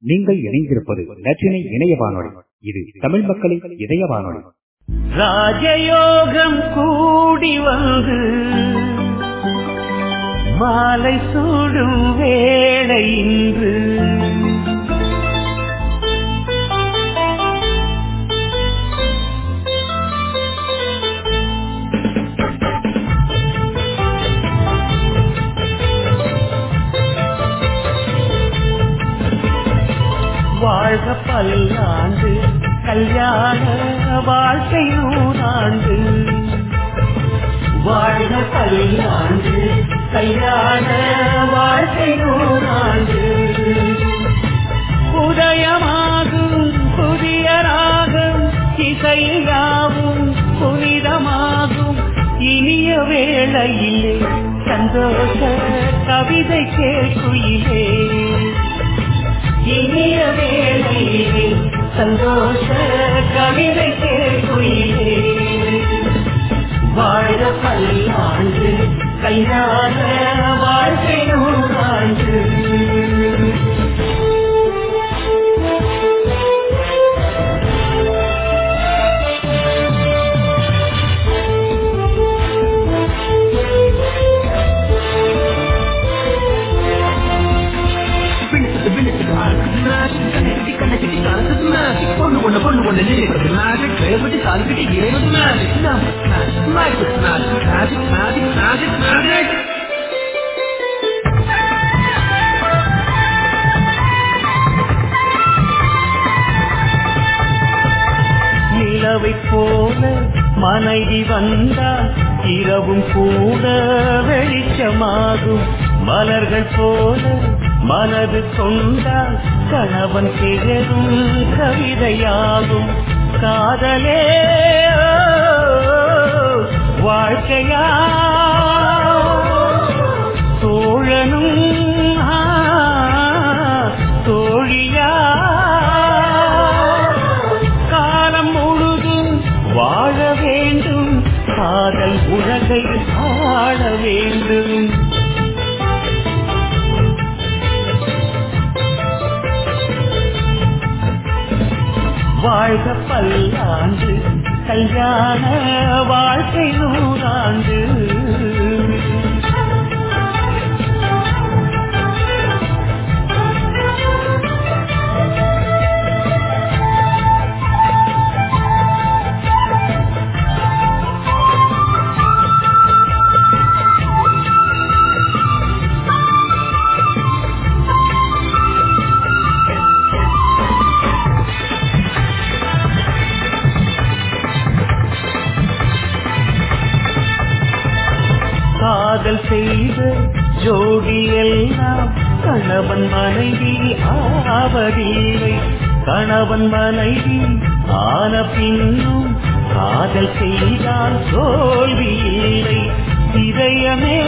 நீங்கள் இணைந்திருப்பது நற்றினை இணைய வானொலி. இது தமிழ் மக்களின் இதய வானொலி. ராஜயோகம் கூடி வந்து மாலை சூடும் வேளை இன்று வாழ்க பல்லாண்டு கல்யாண வாழ்க்கை நூறாண்டு. வாழ்க பல்லாண்டு கல்யாண வாழ்க்கை நூறாண்டு. உதயமாகும் புதிய ராகம் இசையாவும் புனிதமாகும். இனிய வேளையிலே சந்தோஷ கவிதை கேட்குயிலே. சந்தோஷ கவிதைக்கு நினைக்கிறது மேஜிக் வேறுபட்டு கால்கிட்டு இறைவது magic magic magic magic magic magic magic நிலவை போல மனைவி வந்தால் இரவும் கூட வெளிச்சமாகும். மலர்கள் போல மனது கொண்டால் கணவன் திகழும் கவிதையாகும். காதலே. வாழ்க்கையா? கல்யாண வாழ்க்கை நூறாண்டு. ஜோடி எல்லாம் கணவன் மனைவி ஆவதில்லை. கணவன் மனைவி ஆன பின்னும் காதல் செய்தால் தோல்வி இல்லை இதயமே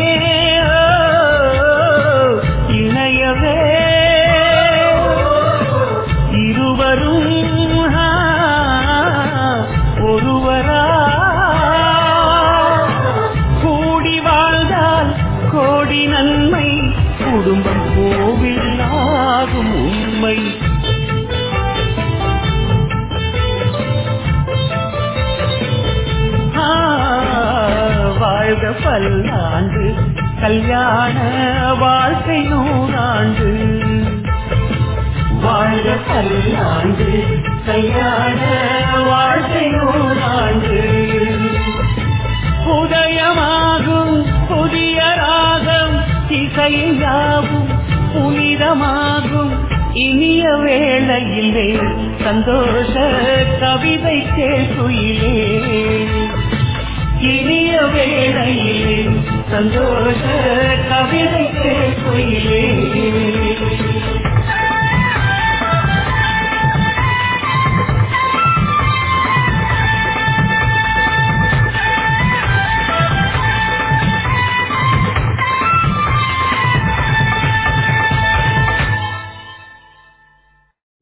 பல்லாண்டு கல்யாண வாழ்க்கை நூறாண்டு. வாழ்க பல்லாண்டு கல்யாண வாழ்க்கை நூறாண்டு. உதயமாகும் புதிய ராகம் இசையாவும் புனிதமாகும். இனிய வேளையிலே சந்தோஷ கவிதை கேட்குயிலே இனி வேளையிலே சந்தோஷ கவிதை கேட்குயிலே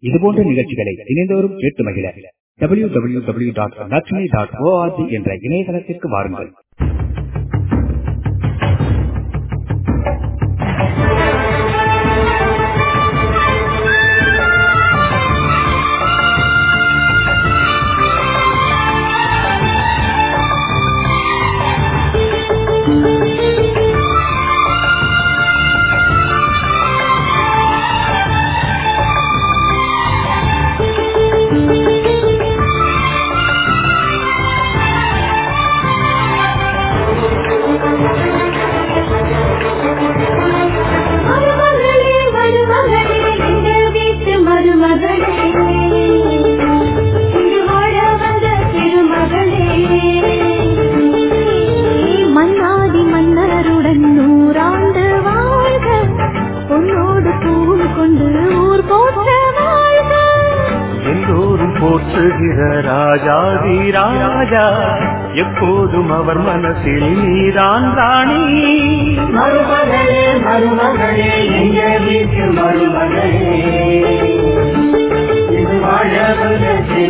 இதுபோன்ற நிகழ்ச்சிகளை இணைந்தோறும் கேட்டு மகிழ. W W W dot Natrinai dot ORG என்ற இணையதளத்திற்கு வாருங்கள்.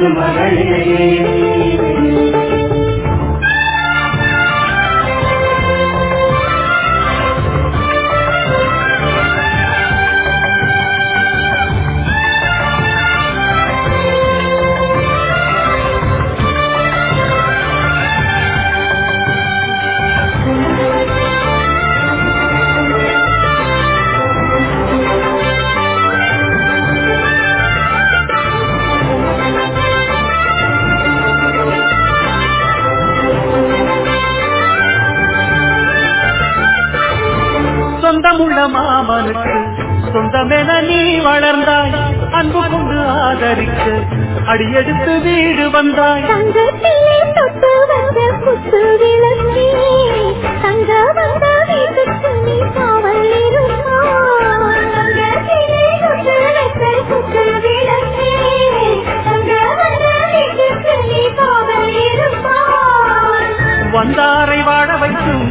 வந்த அடியெடுத்து வீடு வந்தாய். தங்கத்திலே தொட்டு வந்த குத்து விளக்கே தங்க வந்த வீட்டுக்கு நீ காவல் வந்தாரை வாழ வைக்கும்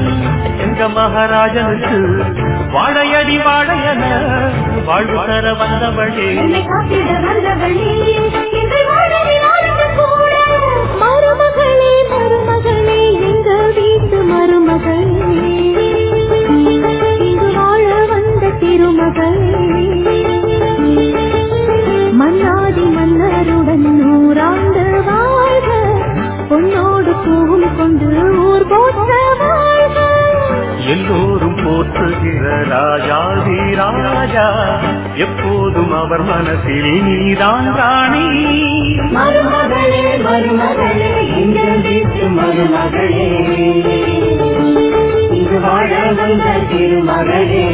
எங்க மகாராஜனுக்கு வாழையடி வாழையன வாழ்வு தர வந்தவளே. என்னை காத்திட மருமகளே. இங்கு வாழ வந்த திருமகளே. மன்னாதி மன்னருடன் நூறாண்டு வாழ்க. பொன்னோடு பூவும் கொண்டு ஊர் போற்ற வாழ்க. எல்லோரும் போற்றுகிற ராஜாதி ராஜா எப்போதும் அவர் மனசில் நீதான் ராணி. மருமகளே மருமகளே எங்க வீட்டு மருமகளே. இது வாழ வந்த திருமகளே.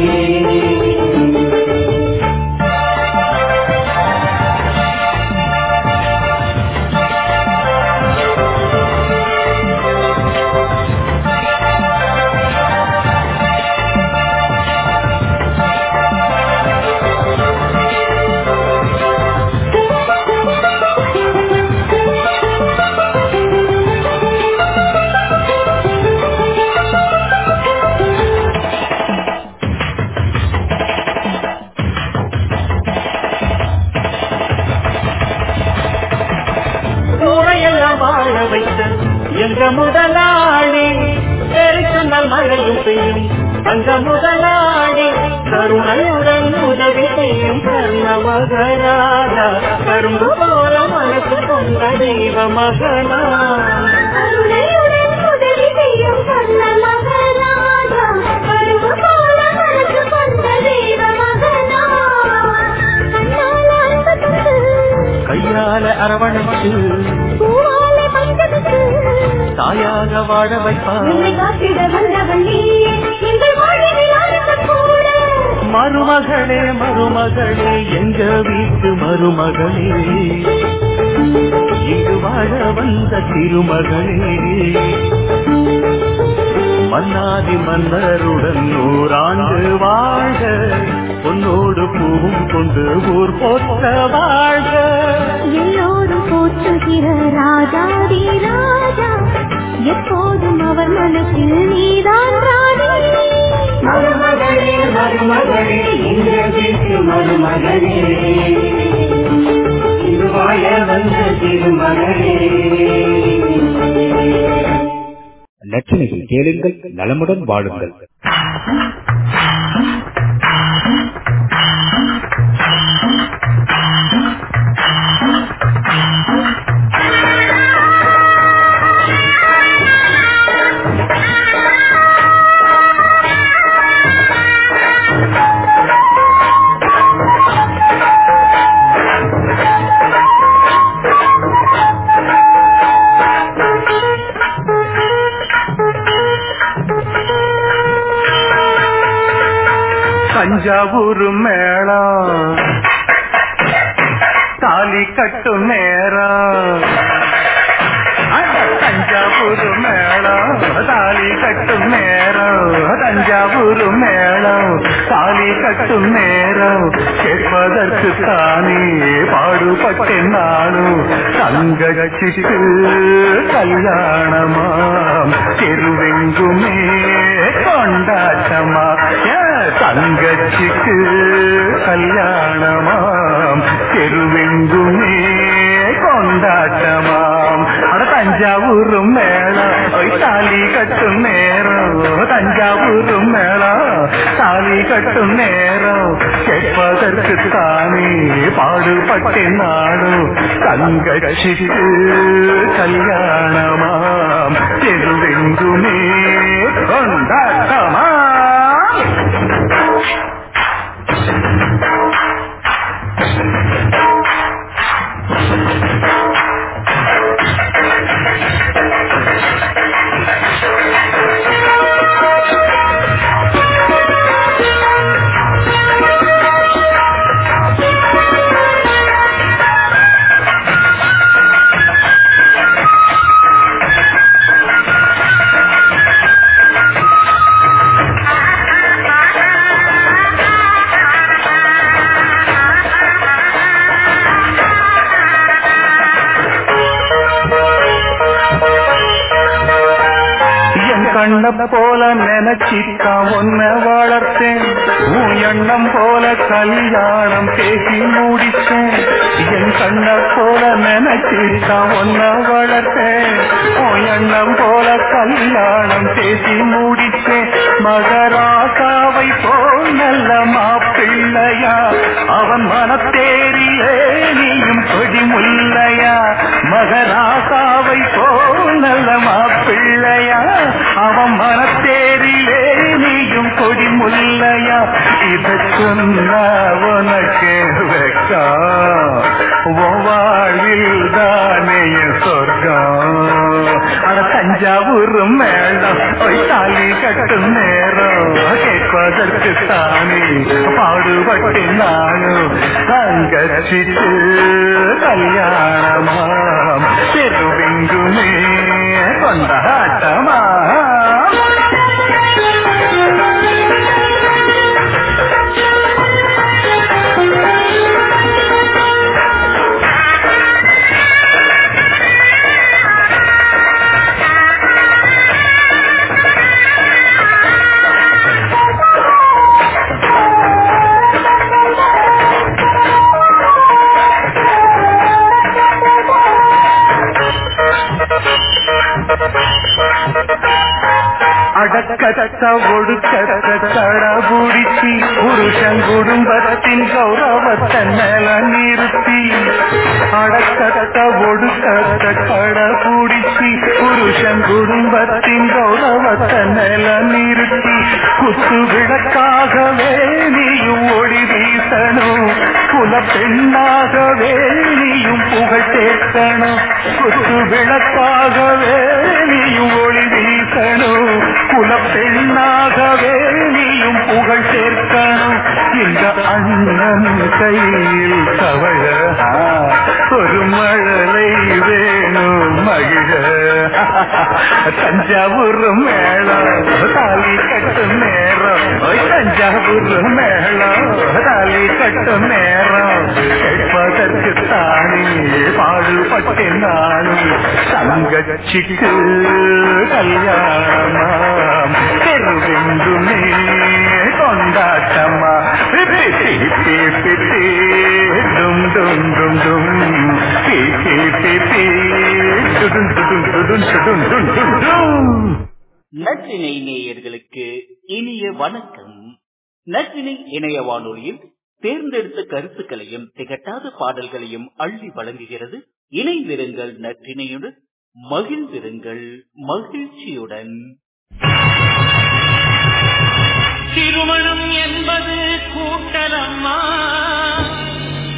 நீயே எங்கள் வாழ்வில் ஆனந்த கூட. மருமகளே மருமகளே எங்க வீட்டு மருமகளே? இங்கு வாழ வந்த திருமகளே. மன்னாதி மன்னருடன் நூறாண்டு வாழ்க. பொன்னோடு பூவும் கொண்டு ஊர் போற்ற வாழ்க. எல்லோரும் போற்றுகிற ராஜாதி ராஜா. எப்போதும் அவர் மனசில் நீதான் ராணி. மருமகளே மருமகளே எங்க வீட்டு மருமகளே. இது வாழ வந்த திருமகளே. நச்சினையில் கேளுங்கள் நலமுடன் வாழுங்கள். தங்கச்சிக்கு கல்யாணமாம். தெருவெங்குமே கொண்டாட்டமா? தங்கச்சிக்கு கல்யாணமாம். தெருவெங்குமே கொண்டாட்டமாம். அட தஞ்சாவூரும் மேளம் தாலி கட்டும் நேரம். தஞ்சாவூரும் மேளம் தாலி கட்டும் நேரம். கேட்பதற்கு தானே பாடுபட்டேன் நானும் தங்கச்சிக்கு கல்யாணமாம். எதுவெங்குமே கொண்டாட்டமா என் கண்ண போல நினைச்சித்தான் ஒன்ன வளர்த்தேன். உன் எண்ணம் போல கல்யாணம் பேசி முடிச்சேன் என் கண்ண போல நினைச்சித்தான் ஒன்ன வளர்த்தேன். உன் எண்ணம் போல கல்யாணம் பேசி முடிச்சேன் மகராசாவை போல் நல்ல மாப்பிள்ளையா. அவன் மனத்தேரியே நீயும் கொடி முல்லையா. மகராசாவை போல் நல்ல மாப்பிள்ளையா முல்லையா இத சொன்னா உனக்கு வெக்கா? வாழ்வில் தானே சொர்க்கம்? அட தஞ்சாவூர் மேடம் ஒய் தாலி கட்டும் நேரம். கேட்பதற்கு தானே பாடுபட்டு நானும் தங்கச்சிட்டு கல்யாணமாம். தெருவெங்குமே கொண்டாட்டமா அடக்கத்த ஒடுக்கத்த தடபுடிச்சி புருஷன் குடும்பத்தின் கௌரவத்தை மேல நிறுத்தி. அடக்கத்த ஒடுக்கத்த தடபுடிச்சி புருஷன் குடும்பத்தின் கௌரவத்தை மேல நிறுத்தி. குத்து விளக்காகவே நீயும் ஒளி வீசணும். குல பெண்ணாகவே நீயும் புகழ் சேர்க்கணும். குத்து விளக்காகவே நீயும் ஒளி குல அண்ணன் கையில் கவழ ஒரு மழலை வேணும் மகிழ. தஞ்சாவூர் மேளம் தாலி கட்டும் நேரம். தஞ்சாவூர் மேளம் தாலி கட்டும் நேரம். கேட்பதற்கு தானே பாடுபட்டு நானும் தங்கச்சிக்கு கல்யாணமாம் தெருவெங்குமே கொண்டாட்டமா? பிப்பி பிப்பி டும் டும் டும் டும். பிப்பி பிப்பி டுடும் டுடும் டுடும் டுடும் டும் டும் டும். நற்றினை நேயர்களுக்கு இனிய வணக்கம். நற்றினை இணைய வானொலியில் தேர்ந்தெடுத்த கருத்துக்களையும் திகட்டாத பாடல்களையும் அள்ளி வழங்குகிறது. இணைந்திருங்கள் நற்றினையுடன் மகிழ்ந்திருங்கள் மகிழ்ச்சியுடன். திருமணம் என்பது கூட்டலம்மா.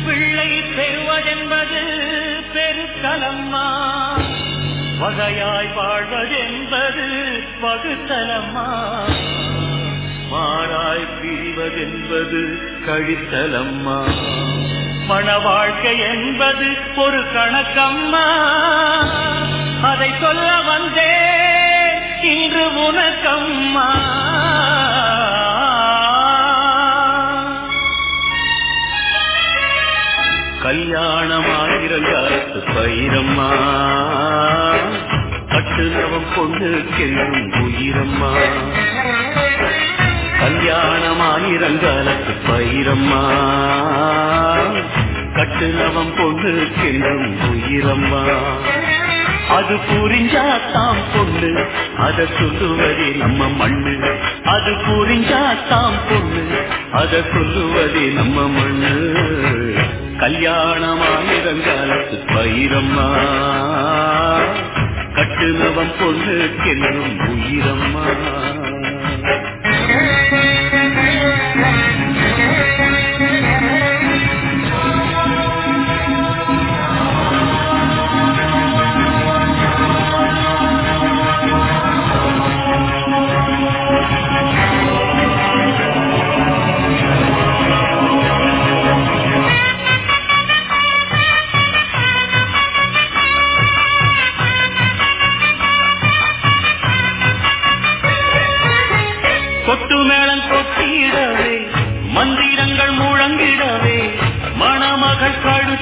பிள்ளை பெறுவதென்பது பெருக்கலம்மா வகையாய் வாழ்வதென்பது பகுத்தலம்மா மாறாய் பிரிவதென்பது கழித்தலம்மா. மண வாழ்க்கை என்பது ஒரு கணக்கம்மா. அதை சொல்ல வந்தே இன்று உனக்கம்மா. கல்யாணமாயிரங்காலத்து பயிரம்மா கட்டுனவம் பொண்ணு கெல்லும் உயிரம்மா. கல்யாணமாயிரங்காலத்து பயிரம்மா கட்டுனவம் பொண்ணு கெல்லும் உயிரம்மா. அது புரிஞ்சாத்தாம் பொண்ணு அத சொல்லுவதே நம்ம மண்ணு. அது புரிஞ்சாத்தாம் பொண்ணு அத சொல்லுவதே நம்ம மண்ணு. கல்யாணமாயிருந்தாலத்து பயிரம்மா. கட்டுனவம் பொண்ணு கெல்லும் உயிரம்மா.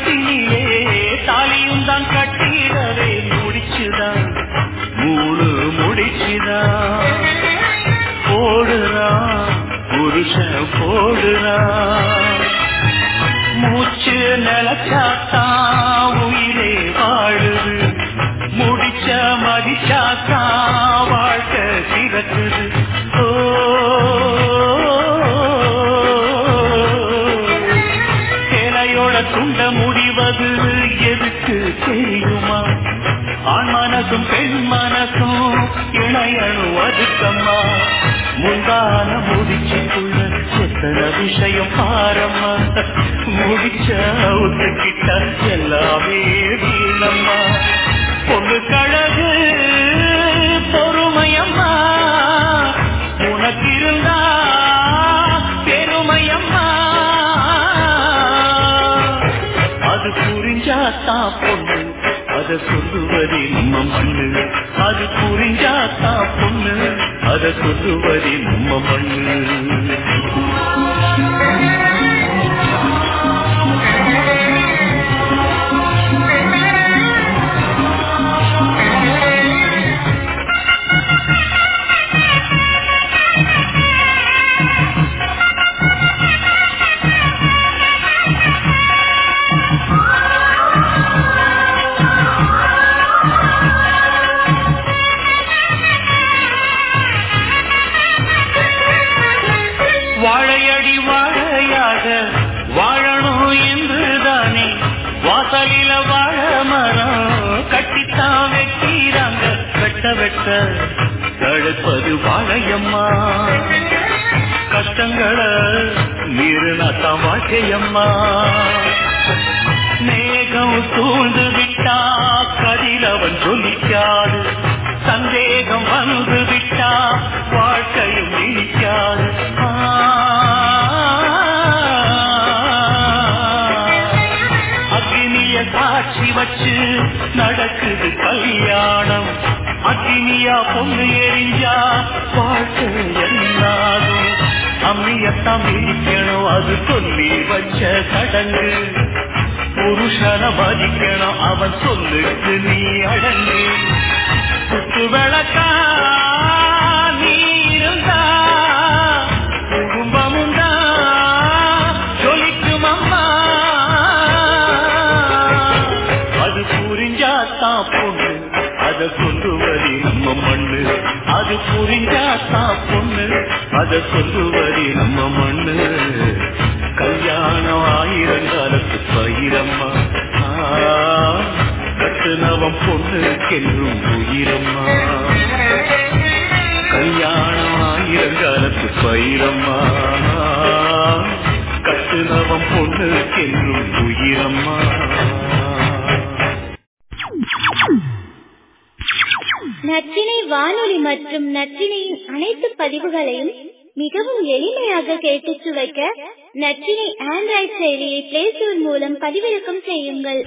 对 புரிஞ்சாத்தா பொண்ணு? அத சொல்லுவதே நம்ம மண்ணு. அது புரிஞ்சாத்தா பொண்ணு? அத சொல்லுவதே நம்ம மண்ணு. கிடப்பது வாழையம்மா கஷ்டங்களை மீறினாத்தான் வாழ்க்கையம்மா. மேகம் சூழ்ந்து விட்டா கதிரவன் சொல்லிக்காது. சந்தேகம் வந்து விட்டா வாழ்க்கையும் நினைக்காது அக்னிய சாட்சி வச்சு நடக்குது கல்யாணம். அக்னியா பொண்ணு அம்மியத்தான் மிதிக்கணும் அது சொல்லி வச்ச சடங்கு புருஷன பாதிக்கணும் அவன் சொல்லுக்கு நீ அடங்கு சுத்து விளக்கா நீ இருந்தா குடும்பமும் தான் அது புரிஞ்சாத்தான் பொண்ணு நம்ம மண்ணு அது புரிஞ்சாத்தான் பொண்ணு. அத சொல்லுவதி நம்ம மண்ணு. கல்யாணம் ஆயிரம் காலத்து பயிரம்மா ஆ, கட்டுனவன் பொண்ணு கெல்லும் உயிரம்மா. கல்யாணம் ஆயிரம் காலத்து பயிரம்மா கட்டுனவன் பொண்ணு கெல்லும் உயிரம்மா. மற்றும் நற்றினையின் அனைத்து பதிவுகளையும் மிகவும் எளிமையாக கேட்டு சுவைக்க நற்றினை ஆண்ட்ராய்ட் செயலியை பிளே ஸ்டோர் மூலம் பதிவிறக்கம் செய்யுங்கள்.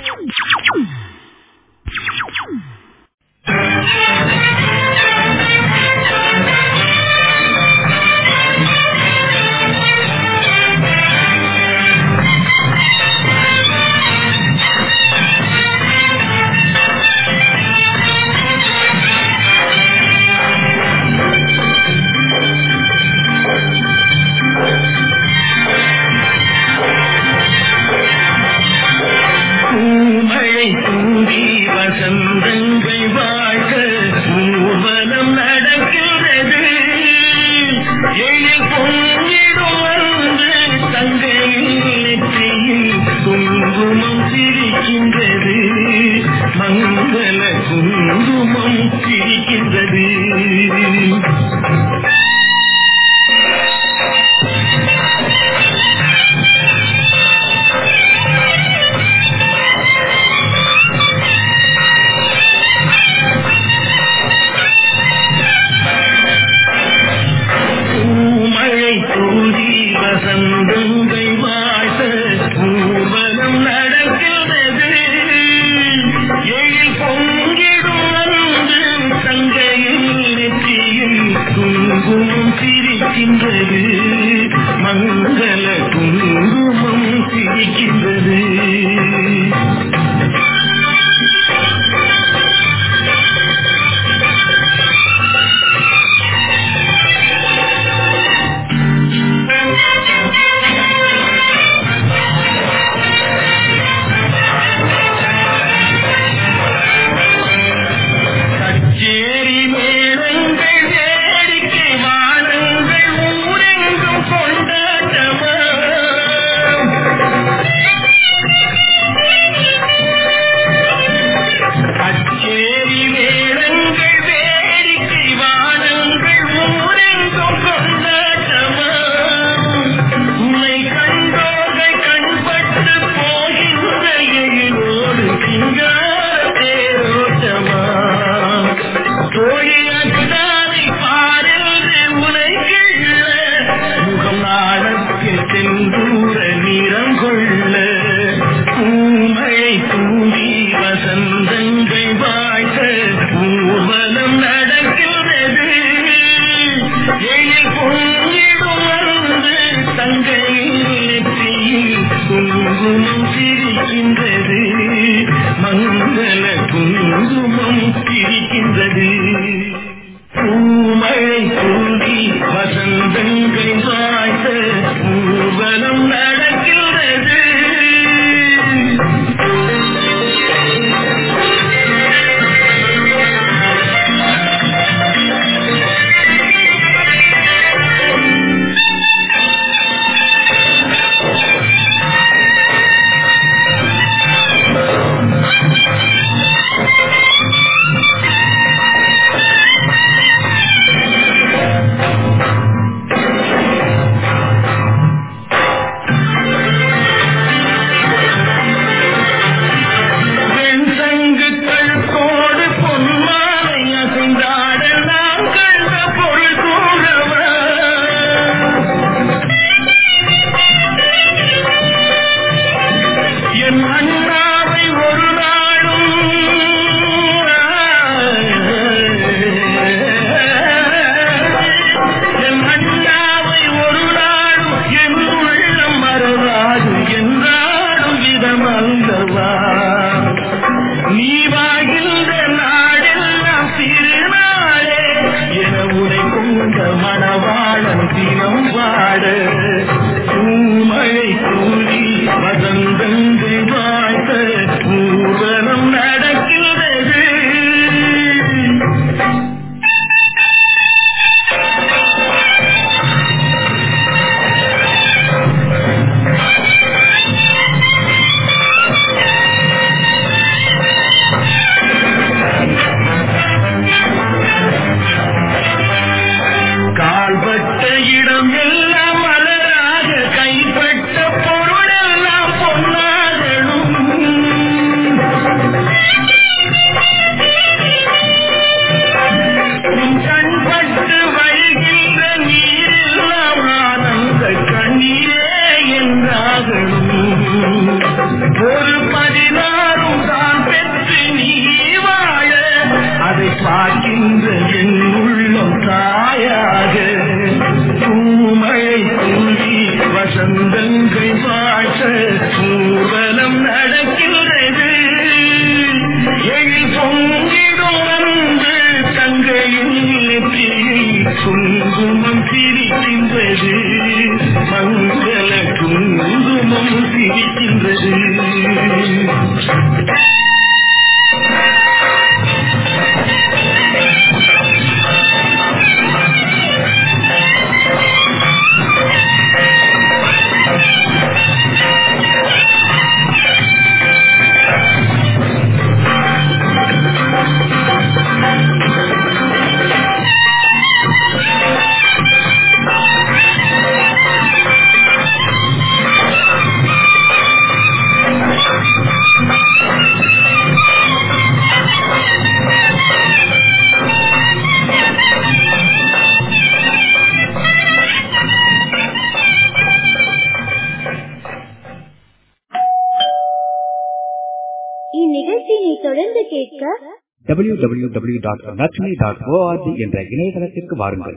www.natchme.org என்ற இணையதளத்திற்கு வாருங்கள்.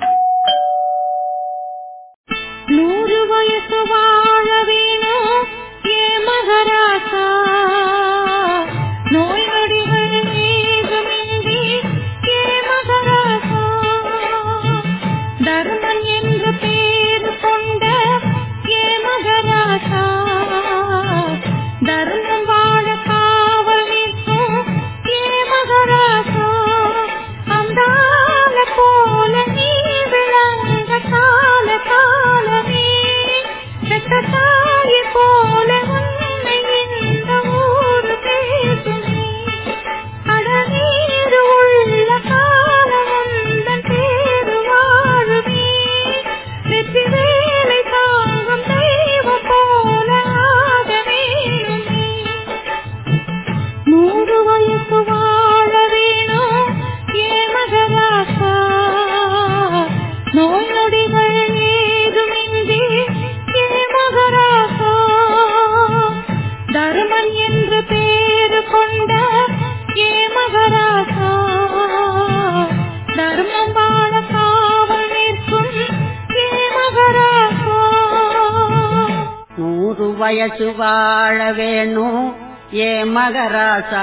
வயசு வாழ வேணும். ஏ மகராசா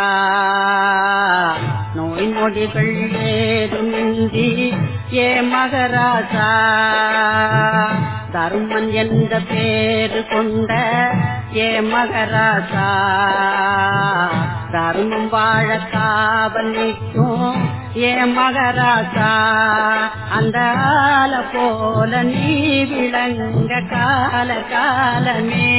நோய் நொடிகள் ஏதுமின்றி ஏ மகராசா தருமன் என்ற பேரு கொண்ட ஏ மகராசா தர்மம் வாழ காவல் நிற்கும் ஏ மகராசா அந்த ஆல போல நீ விளங்க கால காலமே.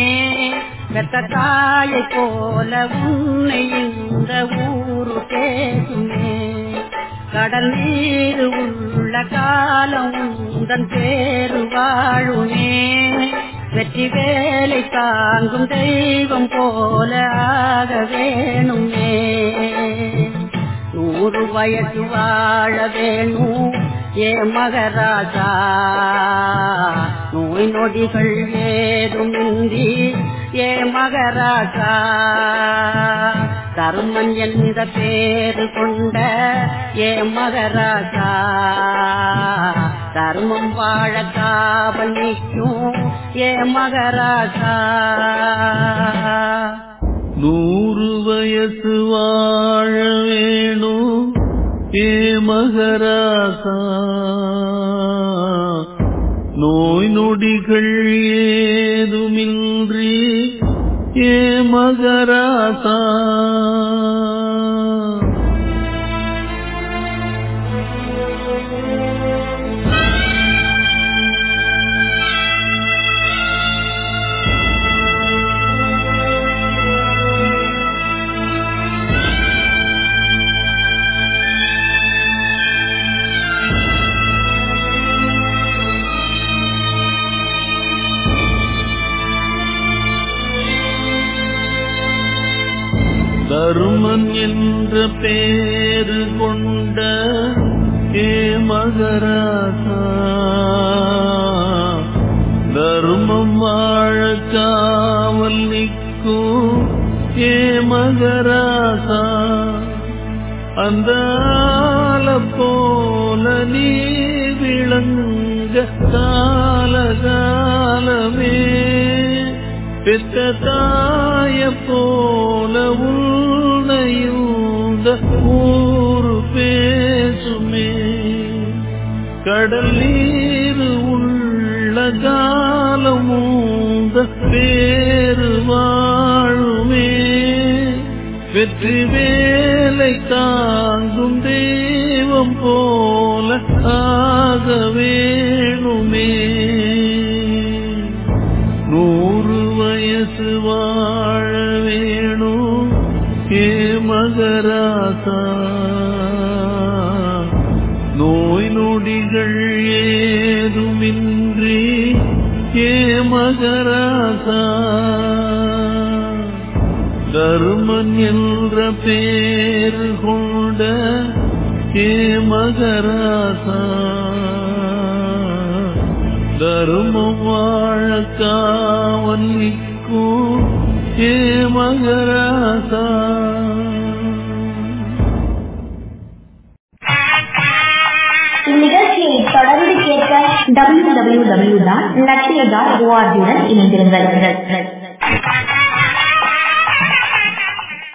பெத்த தாயை போல உன்னை இந்த ஊரு பேசுமே கடல் நீர் உள்ள காலம் உந்தன் பேரு வாழுமே. வெற்றி வேலை தாங்கும் தெய்வம் போல ஆக வேணும். வயசு வாழ வேணும். ஏ மகராஜா நோய் நொடிகள் ஏதுமின்றி. ஏ மகராஜா தருமன் என்ற பேரு கொண்ட ஏ மகராஜா தர்மம் வாழ காவல் நிற்கும் ஏ மகராஜா. நூறு வயசு வாழ வேணும். ஏ மகராசா நோய் நொடிகள் ஏதுமின்றி ஏ மகராசா. என்ற பேரு கொண்ட ஏ மகராசா. தர்மம் வாழ காவல் நிற்கும் ஏ மகராசா. அந்த போல நீ விளங்க காலகாலமே காலமே கடல் நீர் உள்ள காலமூந்த பேரு வாழுமே. வெற்றி வேலை தாங்கும் தெய்வம் போல ஆக வேணுமே. நூறு வயசு வாழ வேணும். ஏ மகராசா மகராசா தருமன் என்ற பேர் கொண்ட கே. மகராசா தருமம் வாழ காவல் நிற்கும் ஏ மகராசா டபிள்யூ டாட் நற்றினை டாட் ஓஆர்ஜியுடன் இணைந்திருங்கள்.